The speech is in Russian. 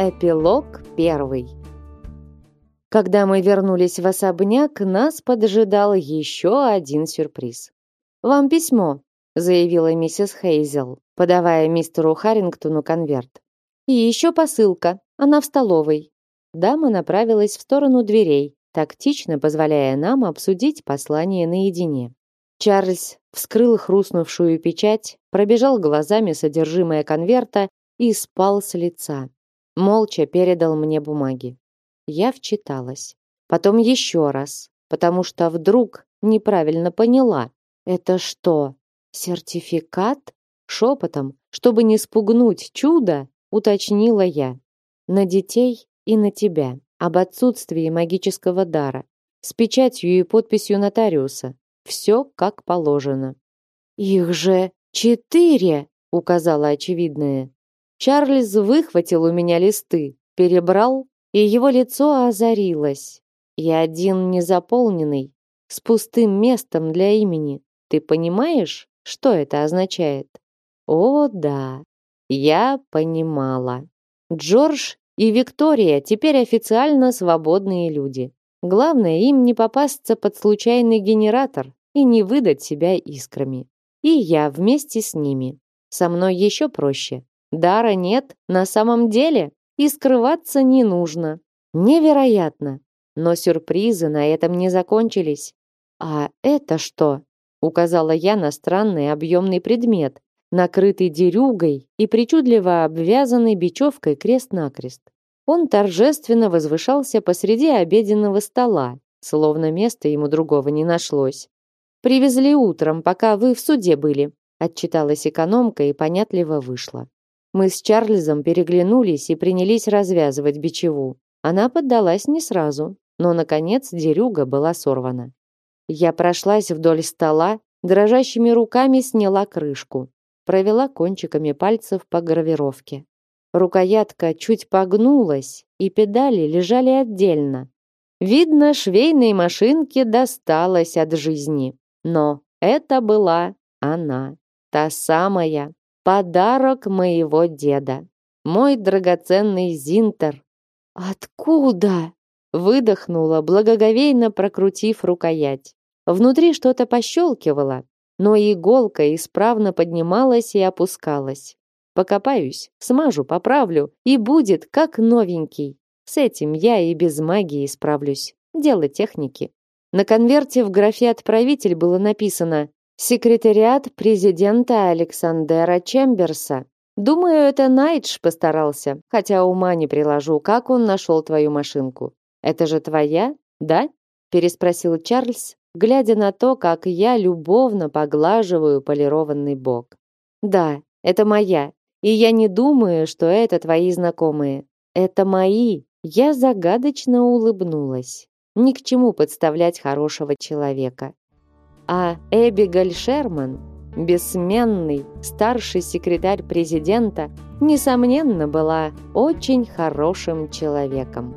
Эпилог первый. Когда мы вернулись в особняк, нас поджидал еще один сюрприз. «Вам письмо», — заявила миссис Хейзел, подавая мистеру Харрингтону конверт. «И еще посылка, она в столовой». Дама направилась в сторону дверей, тактично позволяя нам обсудить послание наедине. Чарльз вскрыл хрустнувшую печать, пробежал глазами содержимое конверта и спал с лица молча передал мне бумаги. Я вчиталась. Потом еще раз, потому что вдруг неправильно поняла. Это что, сертификат? Шепотом, чтобы не спугнуть чудо, уточнила я. На детей и на тебя. Об отсутствии магического дара. С печатью и подписью нотариуса. Все как положено. Их же четыре, указала очевидное. Чарльз выхватил у меня листы, перебрал, и его лицо озарилось. Я один незаполненный, с пустым местом для имени. Ты понимаешь, что это означает? О, да. Я понимала. Джордж и Виктория теперь официально свободные люди. Главное им не попасться под случайный генератор и не выдать себя искрами. И я вместе с ними. Со мной еще проще. Дара нет на самом деле, и скрываться не нужно. Невероятно. Но сюрпризы на этом не закончились. А это что? Указала я на странный объемный предмет, накрытый дерюгой и причудливо обвязанный бечевкой крест-накрест. Он торжественно возвышался посреди обеденного стола, словно места ему другого не нашлось. «Привезли утром, пока вы в суде были», отчиталась экономка и понятливо вышла. Мы с Чарльзом переглянулись и принялись развязывать бичеву. Она поддалась не сразу, но, наконец, дерюга была сорвана. Я прошлась вдоль стола, дрожащими руками сняла крышку, провела кончиками пальцев по гравировке. Рукоятка чуть погнулась, и педали лежали отдельно. Видно, швейной машинке досталось от жизни. Но это была она, та самая, Подарок моего деда. Мой драгоценный Зинтер. Откуда? Выдохнула, благоговейно прокрутив рукоять. Внутри что-то пощелкивало, но иголка исправно поднималась и опускалась. Покопаюсь, смажу, поправлю, и будет как новенький. С этим я и без магии справлюсь. Дело техники. На конверте в графе «Отправитель» было написано Секретариат президента Александра Чемберса. Думаю, это Найдж постарался, хотя ума не приложу, как он нашел твою машинку. Это же твоя, да? переспросил Чарльз, глядя на то, как я любовно поглаживаю полированный бок. Да, это моя. И я не думаю, что это твои знакомые. Это мои. Я загадочно улыбнулась. Ни к чему подставлять хорошего человека а Эбигаль Шерман, бессменный старший секретарь президента, несомненно была очень хорошим человеком.